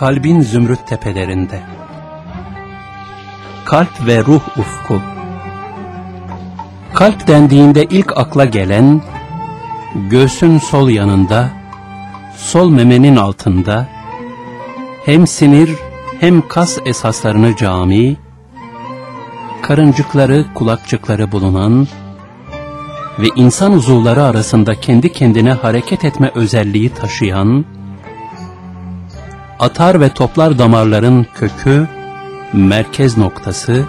kalbin zümrüt tepelerinde. Kalp ve ruh ufku. Kalp dendiğinde ilk akla gelen, göğsün sol yanında, sol memenin altında, hem sinir hem kas esaslarını cami, karıncıkları, kulakçıkları bulunan ve insan uzuvları arasında kendi kendine hareket etme özelliği taşıyan, atar ve toplar damarların kökü, merkez noktası,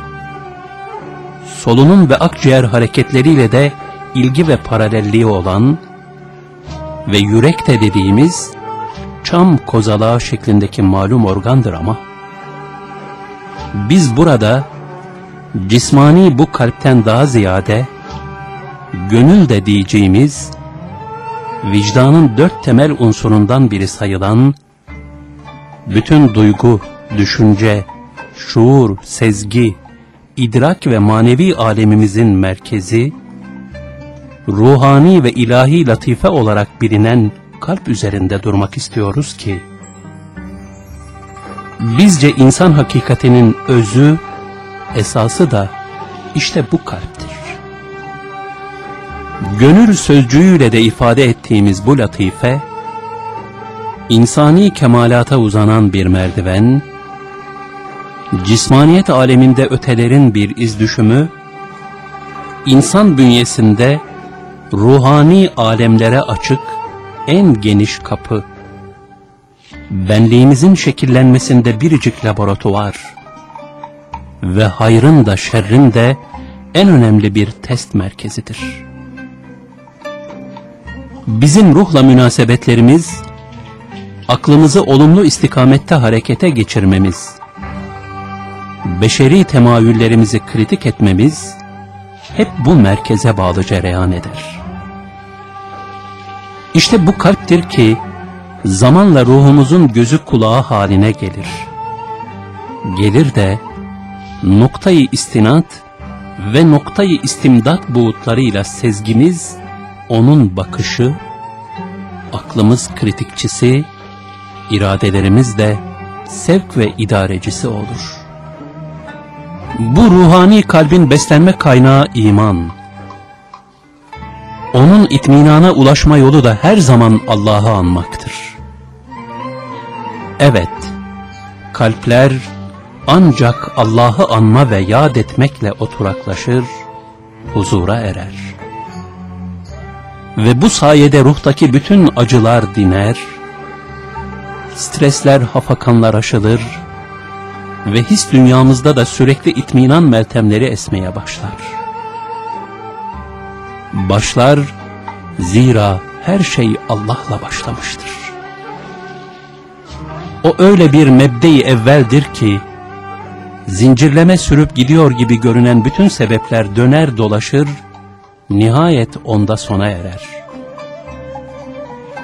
solunum ve akciğer hareketleriyle de ilgi ve paralelliği olan ve yürek de dediğimiz çam kozalağı şeklindeki malum organdır ama, biz burada cismani bu kalpten daha ziyade gönül de diyeceğimiz vicdanın dört temel unsurundan biri sayılan bütün duygu, düşünce, şuur, sezgi, idrak ve manevi alemimizin merkezi, ruhani ve ilahi latife olarak bilinen kalp üzerinde durmak istiyoruz ki, bizce insan hakikatinin özü, esası da işte bu kalptir. Gönül sözcüğüyle de ifade ettiğimiz bu latife, insani kemalata uzanan bir merdiven, cismaniyet aleminde ötelerin bir iz düşümü, insan bünyesinde ruhani alemlere açık en geniş kapı, benliğimizin şekillenmesinde biricik laboratuvar ve hayrın da şerrin de en önemli bir test merkezidir. Bizim ruhla münasebetlerimiz, aklımızı olumlu istikamette harekete geçirmemiz, beşeri temayüllerimizi kritik etmemiz, hep bu merkeze bağlı cereyan eder. İşte bu kalptir ki, zamanla ruhumuzun gözü kulağı haline gelir. Gelir de, noktayı istinat ve noktayı istimdat buğutlarıyla sezgimiz, onun bakışı, aklımız kritikçisi, iradelerimiz de sevk ve idarecisi olur. Bu ruhani kalbin beslenme kaynağı iman. Onun itminana ulaşma yolu da her zaman Allah'ı anmaktır. Evet, kalpler ancak Allah'ı anma ve yad etmekle oturaklaşır, huzura erer. Ve bu sayede ruhtaki bütün acılar diner, stresler, hafakanlar aşılır ve his dünyamızda da sürekli itminan meltemleri esmeye başlar. Başlar, zira her şey Allah'la başlamıştır. O öyle bir mebde-i evveldir ki, zincirleme sürüp gidiyor gibi görünen bütün sebepler döner dolaşır, nihayet onda sona erer.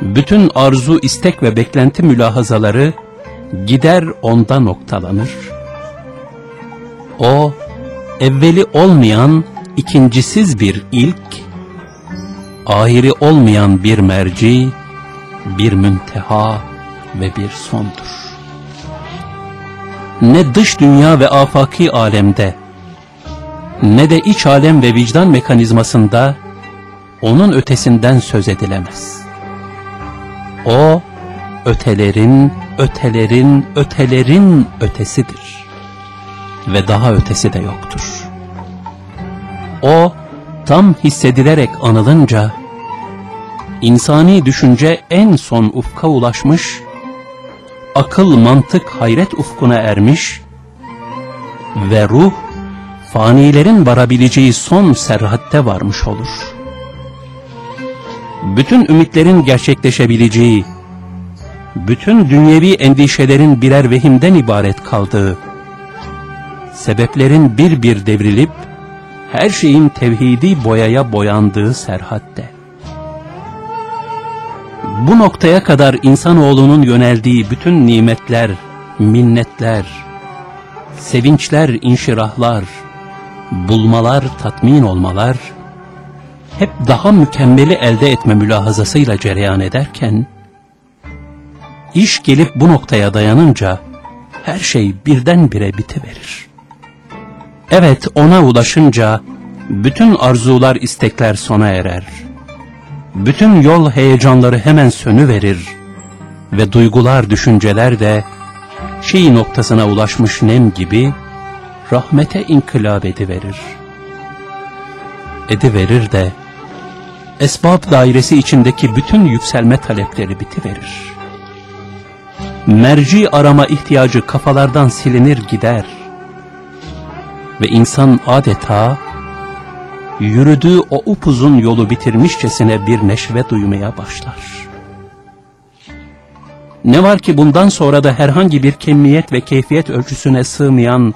Bütün arzu, istek ve beklenti mülahazaları gider onda noktalanır. O, evveli olmayan ikincisiz bir ilk, ahiri olmayan bir merci, bir münteha ve bir sondur ne dış dünya ve afaki alemde, ne de iç alem ve vicdan mekanizmasında onun ötesinden söz edilemez. O, ötelerin, ötelerin, ötelerin ötesidir. Ve daha ötesi de yoktur. O, tam hissedilerek anılınca, insani düşünce en son ufka ulaşmış akıl, mantık, hayret ufkuna ermiş ve ruh, fanilerin varabileceği son serhatte varmış olur. Bütün ümitlerin gerçekleşebileceği, bütün dünyevi endişelerin birer vehimden ibaret kaldığı, sebeplerin bir bir devrilip, her şeyin tevhidi boyaya boyandığı serhatte. Bu noktaya kadar insanoğlunun yöneldiği bütün nimetler, minnetler, sevinçler, inşirahlar, bulmalar, tatmin olmalar, hep daha mükemmeli elde etme mülahazasıyla cereyan ederken, iş gelip bu noktaya dayanınca her şey birdenbire bitiverir. Evet ona ulaşınca bütün arzular istekler sona erer. Bütün yol heyecanları hemen sönüverir ve duygular düşünceler de şey noktasına ulaşmış nem gibi rahmete inkılap ediverir. Ediverir de esbab dairesi içindeki bütün yükselme talepleri bitiverir. Merci arama ihtiyacı kafalardan silinir gider. Ve insan adeta yürüdüğü o upuzun yolu bitirmişçesine bir neşve duymaya başlar. Ne var ki bundan sonra da herhangi bir kemiyet ve keyfiyet ölçüsüne sığmayan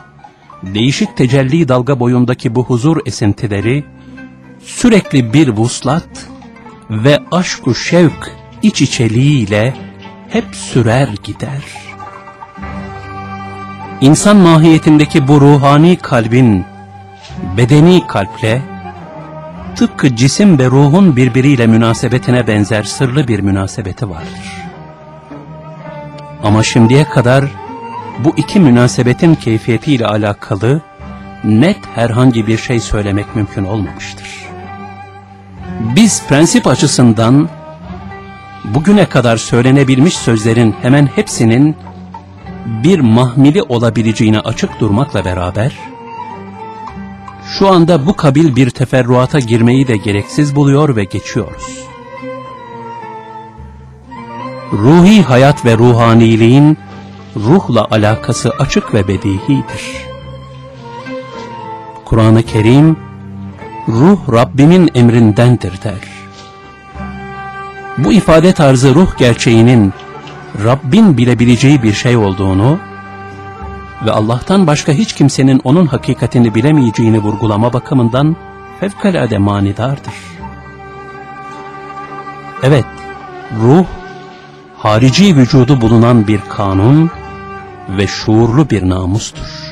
değişik tecelli dalga boyundaki bu huzur esintileri sürekli bir vuslat ve aşku şevk iç içeliğiyle hep sürer gider. İnsan mahiyetindeki bu ruhani kalbin bedeni kalple tıpkı cisim ve ruhun birbiriyle münasebetine benzer sırlı bir münasebeti vardır. Ama şimdiye kadar bu iki münasebetin keyfiyetiyle alakalı net herhangi bir şey söylemek mümkün olmamıştır. Biz prensip açısından bugüne kadar söylenebilmiş sözlerin hemen hepsinin bir mahmili olabileceğine açık durmakla beraber, şu anda bu kabil bir teferruata girmeyi de gereksiz buluyor ve geçiyoruz. Ruhi hayat ve ruhaniliğin ruhla alakası açık ve bedihidir. Kur'an-ı Kerim, ruh Rabbimin emrindendir der. Bu ifade tarzı ruh gerçeğinin Rabbin bilebileceği bir şey olduğunu ve Allah'tan başka hiç kimsenin onun hakikatini bilemeyeceğini vurgulama bakımından fevkalade manidardır. Evet, ruh, harici vücudu bulunan bir kanun ve şuurlu bir namustur.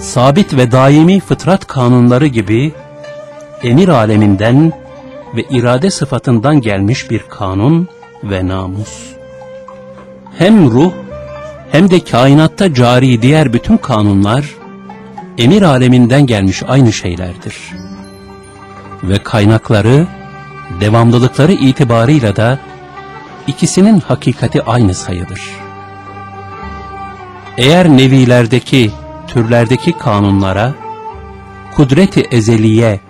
Sabit ve daimi fıtrat kanunları gibi emir aleminden ve irade sıfatından gelmiş bir kanun ve namus. Hem ruh hem de kainatta cari diğer bütün kanunlar emir aleminden gelmiş aynı şeylerdir. Ve kaynakları, devamlılıkları itibarıyla da ikisinin hakikati aynı sayılır. Eğer nevilerdeki, türlerdeki kanunlara, kudreti ezeliye,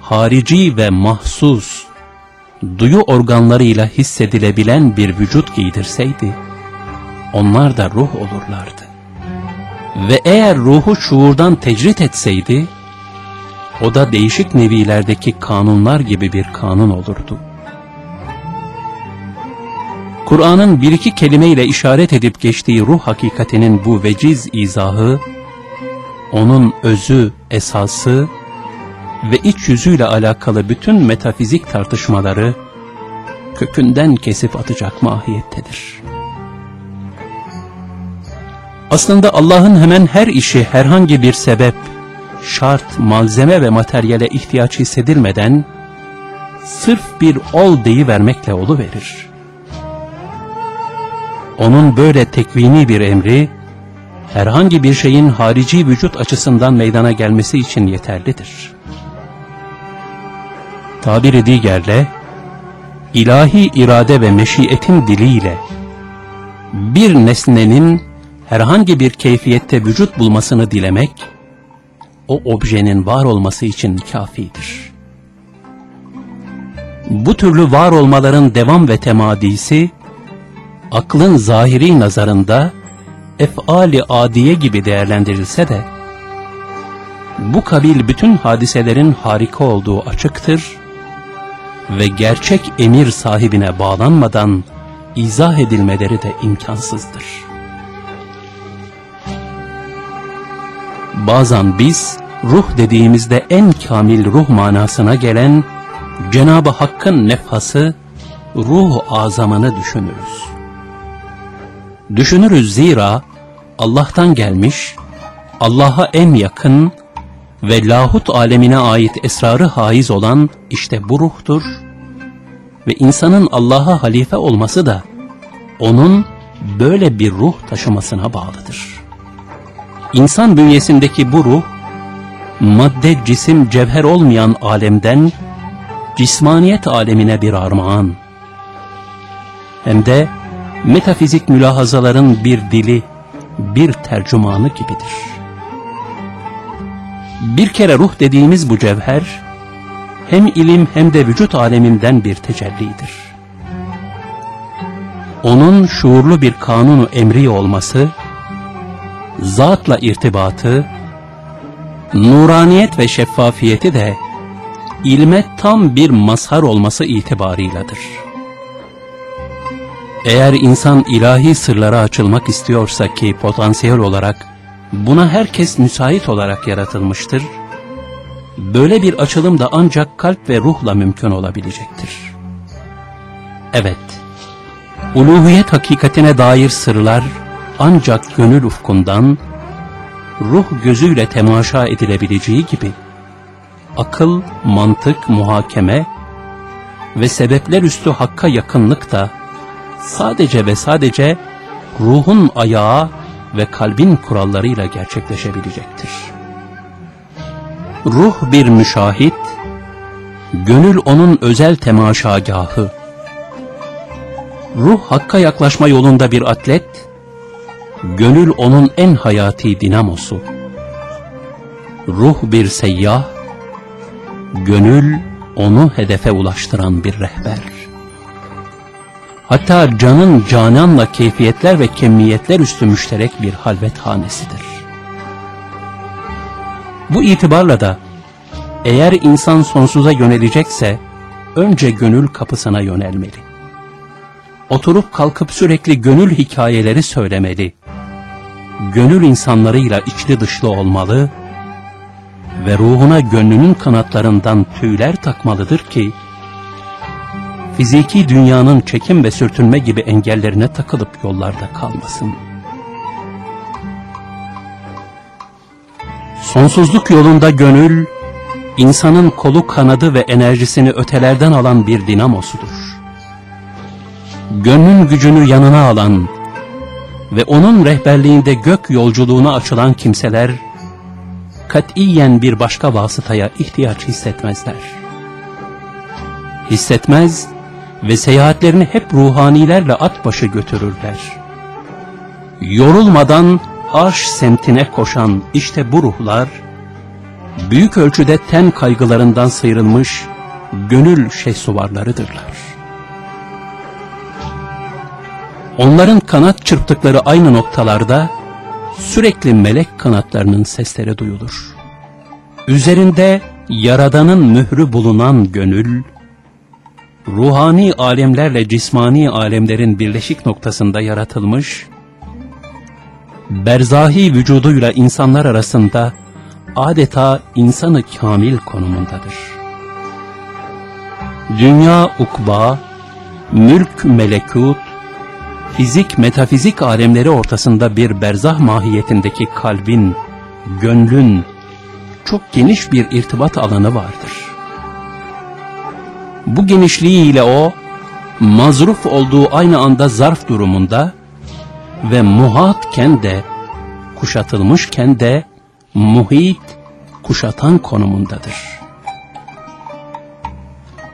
harici ve mahsus, duyu organlarıyla hissedilebilen bir vücut giydirseydi, onlar da ruh olurlardı. Ve eğer ruhu şuurdan tecrit etseydi, o da değişik nevilerdeki kanunlar gibi bir kanun olurdu. Kur'an'ın bir iki kelimeyle işaret edip geçtiği ruh hakikatinin bu veciz izahı, onun özü, esası ve iç yüzüyle alakalı bütün metafizik tartışmaları kökünden kesip atacak mahiyettedir. Aslında Allah'ın hemen her işi herhangi bir sebep, şart, malzeme ve materyale ihtiyaç hissedilmeden sırf bir ol deyivermekle verir. Onun böyle tekvini bir emri, herhangi bir şeyin harici vücut açısından meydana gelmesi için yeterlidir. Tabiri diğerle, ilahi irade ve meşiyetin diliyle, bir nesnenin herhangi bir keyfiyette vücut bulmasını dilemek, o objenin var olması için kafidir. Bu türlü var olmaların devam ve temadisi, aklın zahiri nazarında efali adiye gibi değerlendirilse de, bu kabil bütün hadiselerin harika olduğu açıktır ve gerçek emir sahibine bağlanmadan izah edilmeleri de imkansızdır. Bazen biz ruh dediğimizde en kamil ruh manasına gelen Cenab-ı Hakk'ın nefhası, ruh azamını düşünürüz. Düşünürüz zira Allah'tan gelmiş, Allah'a en yakın ve lahut alemine ait esrarı haiz olan işte bu ruhtur ve insanın Allah'a halife olması da onun böyle bir ruh taşımasına bağlıdır. İnsan bünyesindeki bu ruh, madde cisim cevher olmayan alemden, cismaniyet alemine bir armağan. Hem de metafizik mülahazaların bir dili, bir tercümanı gibidir. Bir kere ruh dediğimiz bu cevher, hem ilim hem de vücut aleminden bir tecellidir. Onun şuurlu bir kanunu emri olması, zatla irtibatı, nuraniyet ve şeffafiyeti de ilme tam bir mazhar olması itibarıyladır. Eğer insan ilahi sırlara açılmak istiyorsa ki potansiyel olarak buna herkes müsait olarak yaratılmıştır, böyle bir açılım da ancak kalp ve ruhla mümkün olabilecektir. Evet, uluhiyet hakikatine dair sırlar ancak gönül ufkundan, ruh gözüyle temaşa edilebileceği gibi, akıl, mantık, muhakeme ve sebepler üstü hakka yakınlık da sadece ve sadece ruhun ayağı ve kalbin kurallarıyla gerçekleşebilecektir. Ruh bir müşahit, gönül onun özel temaşagahı. Ruh hakka yaklaşma yolunda bir atlet, gönül onun en hayati dinamosu. Ruh bir seyyah, gönül onu hedefe ulaştıran bir rehber. Hatta canın cananla keyfiyetler ve kemiyetler üstü müşterek bir halvet hanesidir. Bu itibarla da eğer insan sonsuza yönelecekse önce gönül kapısına yönelmeli. Oturup kalkıp sürekli gönül hikayeleri söylemeli. Gönül insanlarıyla içli dışlı olmalı ve ruhuna gönlünün kanatlarından tüyler takmalıdır ki fiziki dünyanın çekim ve sürtünme gibi engellerine takılıp yollarda kalmasın. Sonsuzluk yolunda gönül, insanın kolu kanadı ve enerjisini ötelerden alan bir dinamosudur. Gönlün gücünü yanına alan ve onun rehberliğinde gök yolculuğuna açılan kimseler, katiyen bir başka vasıtaya ihtiyaç hissetmezler. Hissetmez ve seyahatlerini hep ruhanilerle at başı götürürler. Yorulmadan arş semtine koşan işte bu ruhlar, büyük ölçüde ten kaygılarından sıyrılmış gönül şehsuvarlarıdırlar. Onların kanat çırptıkları aynı noktalarda sürekli melek kanatlarının sesleri duyulur. Üzerinde Yaradan'ın mührü bulunan gönül, ruhani alemlerle cismani alemlerin birleşik noktasında yaratılmış, berzahi vücuduyla insanlar arasında adeta insanı kamil konumundadır. Dünya ukba, mülk melekut, fizik metafizik alemleri ortasında bir berzah mahiyetindeki kalbin, gönlün çok geniş bir irtibat alanı vardır. Bu genişliğiyle o, mazruf olduğu aynı anda zarf durumunda ve muhatken de, kuşatılmışken de, muhit, kuşatan konumundadır.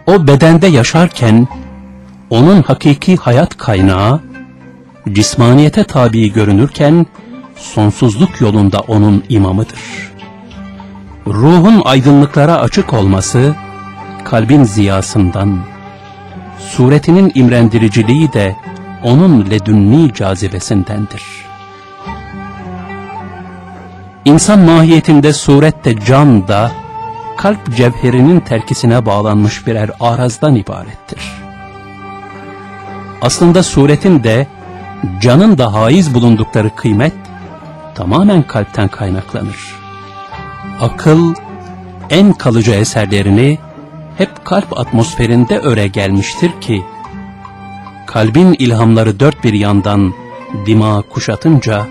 O bedende yaşarken, onun hakiki hayat kaynağı, cismaniyete tabi görünürken, sonsuzluk yolunda onun imamıdır. Ruhun aydınlıklara açık olması, kalbin ziyasından, suretinin imrendiriciliği de onun ledünni cazibesindendir. İnsan mahiyetinde surette can da, kalp cevherinin terkisine bağlanmış birer arazdan ibarettir. Aslında suretin de, canın da haiz bulundukları kıymet, tamamen kalpten kaynaklanır. Akıl, en kalıcı eserlerini, hep kalp atmosferinde öre gelmiştir ki, kalbin ilhamları dört bir yandan dima kuşatınca,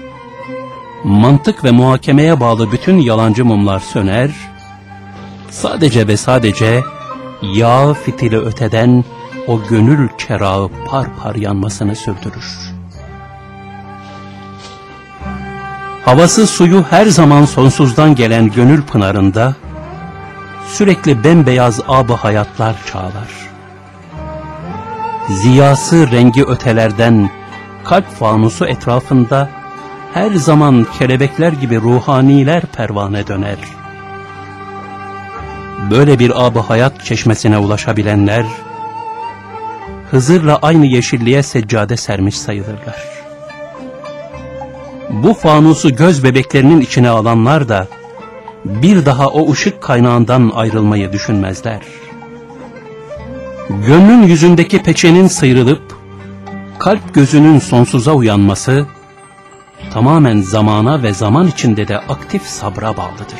mantık ve muhakemeye bağlı bütün yalancı mumlar söner, sadece ve sadece yağ fitili öteden o gönül çerağı par par yanmasını sürdürür. Havası suyu her zaman sonsuzdan gelen gönül pınarında sürekli bembeyaz abı hayatlar çağlar. Ziyası rengi ötelerden kalp fanusu etrafında her zaman kelebekler gibi ruhaniler pervane döner. Böyle bir abı hayat çeşmesine ulaşabilenler, Hızır'la aynı yeşilliğe seccade sermiş sayılırlar. Bu fanusu göz bebeklerinin içine alanlar da, bir daha o ışık kaynağından ayrılmayı düşünmezler. Gönlün yüzündeki peçenin sıyrılıp, kalp gözünün sonsuza uyanması, tamamen zamana ve zaman içinde de aktif sabra bağlıdır.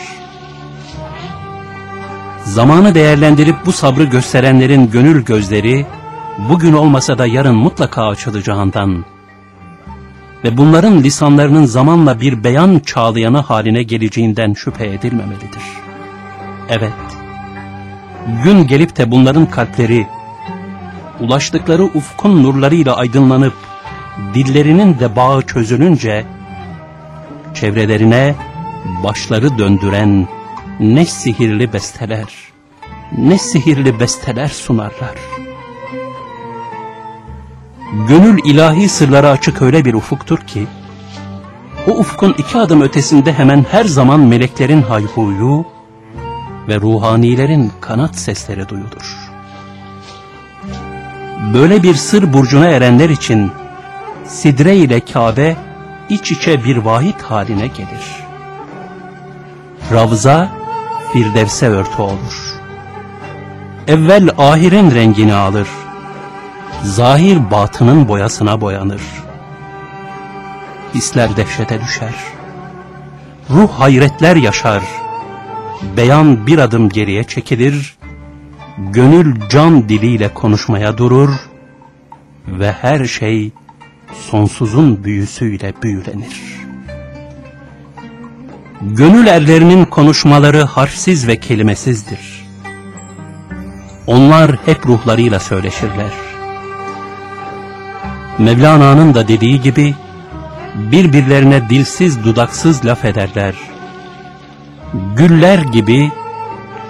Zamanı değerlendirip bu sabrı gösterenlerin gönül gözleri, bugün olmasa da yarın mutlaka açılacağından ve bunların lisanlarının zamanla bir beyan çağlayanı haline geleceğinden şüphe edilmemelidir. Evet, gün gelip de bunların kalpleri, ulaştıkları ufkun nurlarıyla aydınlanıp, dillerinin de bağı çözülünce, çevrelerine başları döndüren ne sihirli besteler, ne sihirli besteler sunarlar. Gönül ilahi sırlara açık öyle bir ufuktur ki, o ufkun iki adım ötesinde hemen her zaman meleklerin hayhuyu ve ruhanilerin kanat sesleri duyulur. Böyle bir sır burcuna erenler için Sidre ile Kabe iç içe bir vahit haline gelir. Ravza Firdevs'e örtü olur. Evvel ahirin rengini alır. Zahir batının boyasına boyanır. Hisler dehşete düşer. Ruh hayretler yaşar. Beyan bir adım geriye çekilir. Gönül can diliyle konuşmaya durur. Ve her şey sonsuzun büyüsüyle büyülenir. Gönül erlerinin konuşmaları harfsiz ve kelimesizdir. Onlar hep ruhlarıyla söyleşirler. Mevlana'nın da dediği gibi, birbirlerine dilsiz dudaksız laf ederler. Güller gibi,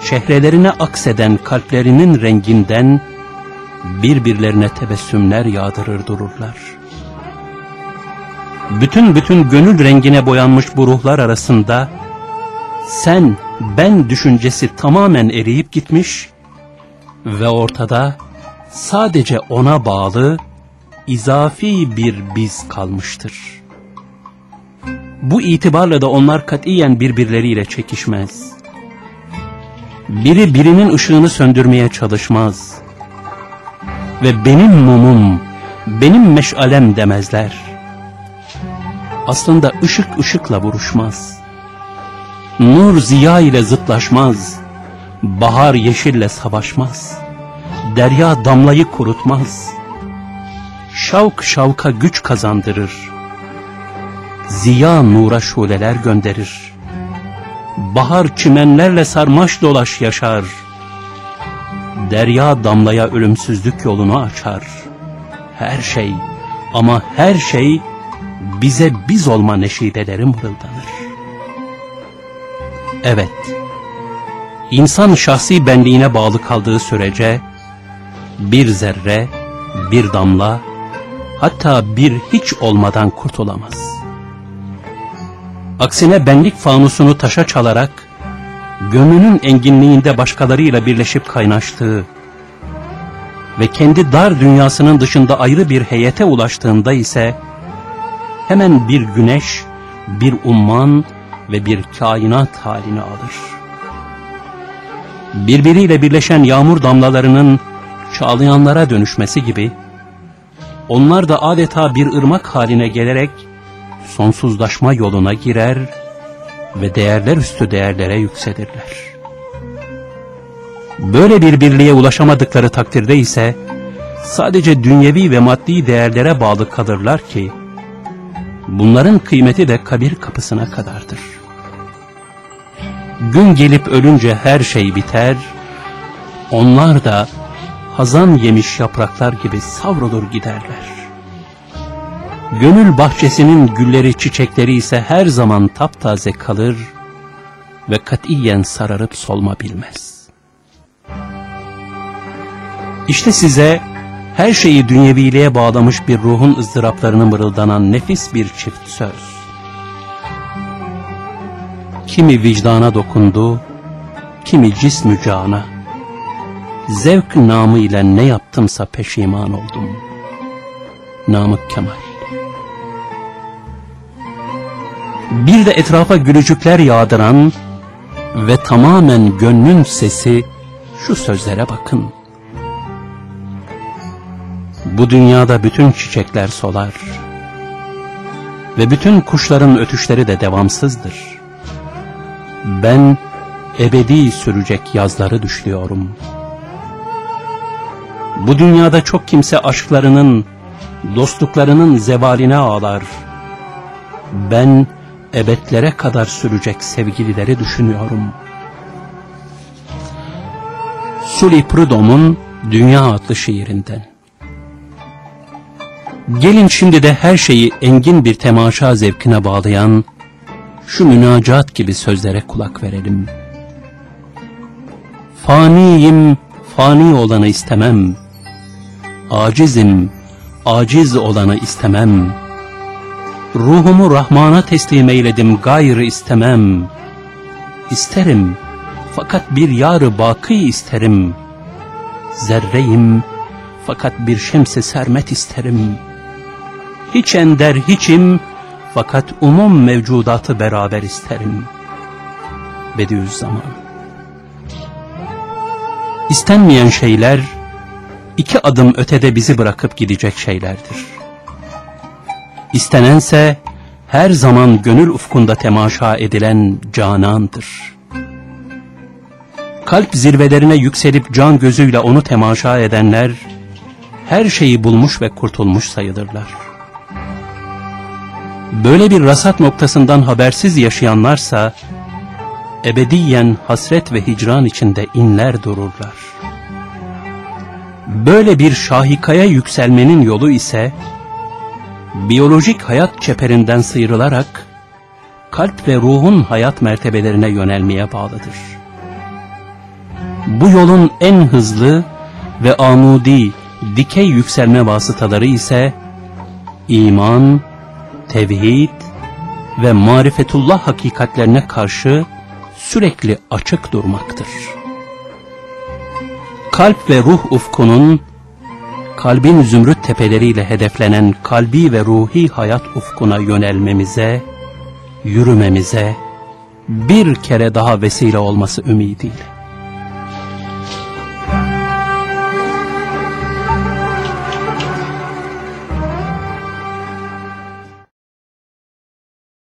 şehrelerine akseden kalplerinin renginden, birbirlerine tebessümler yağdırır dururlar.'' bütün bütün gönül rengine boyanmış bu ruhlar arasında sen ben düşüncesi tamamen eriyip gitmiş ve ortada sadece ona bağlı izafi bir biz kalmıştır. Bu itibarla da onlar katiyen birbirleriyle çekişmez. Biri birinin ışığını söndürmeye çalışmaz. Ve benim mumum, benim meşalem demezler aslında ışık ışıkla vuruşmaz. Nur ziya ile zıtlaşmaz. Bahar yeşille savaşmaz. Derya damlayı kurutmaz. Şavk şavka güç kazandırır. Ziya nura şuleler gönderir. Bahar çimenlerle sarmaş dolaş yaşar. Derya damlaya ölümsüzlük yolunu açar. Her şey ama her şey bize biz olma neşideleri mırıldanır. Evet, insan şahsi benliğine bağlı kaldığı sürece bir zerre, bir damla, hatta bir hiç olmadan kurtulamaz. Aksine benlik fanusunu taşa çalarak, gönlünün enginliğinde başkalarıyla birleşip kaynaştığı ve kendi dar dünyasının dışında ayrı bir heyete ulaştığında ise, hemen bir güneş, bir umman ve bir kainat halini alır. Birbiriyle birleşen yağmur damlalarının çağlayanlara dönüşmesi gibi, onlar da adeta bir ırmak haline gelerek sonsuzlaşma yoluna girer ve değerler üstü değerlere yükselirler. Böyle bir birliğe ulaşamadıkları takdirde ise sadece dünyevi ve maddi değerlere bağlı kalırlar ki bunların kıymeti de kabir kapısına kadardır. Gün gelip ölünce her şey biter, onlar da hazan yemiş yapraklar gibi savrulur giderler. Gönül bahçesinin gülleri çiçekleri ise her zaman taptaze kalır ve katiyen sararıp solma bilmez. İşte size her şeyi dünyeviliğe bağlamış bir ruhun ızdıraplarını mırıldanan nefis bir çift söz. Kimi vicdana dokundu, kimi cismü cana. Zevk namı ile ne yaptımsa peşiman oldum. Namık Kemal Bir de etrafa gülücükler yağdıran ve tamamen gönlün sesi şu sözlere bakın. Bu dünyada bütün çiçekler solar ve bütün kuşların ötüşleri de devamsızdır. Ben ebedi sürecek yazları düşlüyorum. Bu dünyada çok kimse aşklarının, dostluklarının zevaline ağlar. Ben ebedlere kadar sürecek sevgilileri düşünüyorum. Sully Prudhomme'un Dünya adlı şiirinden. Gelin şimdi de her şeyi engin bir temaşa zevkine bağlayan şu münacat gibi sözlere kulak verelim. Faniyim, fani olanı istemem. Acizim, aciz olanı istemem. Ruhumu Rahman'a teslim eyledim, gayrı istemem. İsterim, fakat bir yarı bakı isterim. Zerreyim, fakat bir şemse sermet isterim. Hiç ender hiçim, fakat umum mevcudatı beraber isterim. Bediüzzaman İstenmeyen şeyler, iki adım ötede bizi bırakıp gidecek şeylerdir. İstenense, her zaman gönül ufkunda temaşa edilen canandır. Kalp zirvelerine yükselip can gözüyle onu temaşa edenler, her şeyi bulmuş ve kurtulmuş sayılırlar. Böyle bir rasat noktasından habersiz yaşayanlarsa, ebediyen hasret ve hicran içinde inler dururlar. Böyle bir şahikaya yükselmenin yolu ise, biyolojik hayat çeperinden sıyrılarak, kalp ve ruhun hayat mertebelerine yönelmeye bağlıdır. Bu yolun en hızlı ve amudi, dikey yükselme vasıtaları ise, iman, tevhid ve marifetullah hakikatlerine karşı sürekli açık durmaktır. Kalp ve ruh ufkunun, kalbin zümrüt tepeleriyle hedeflenen kalbi ve ruhi hayat ufkuna yönelmemize, yürümemize bir kere daha vesile olması ümidiyle.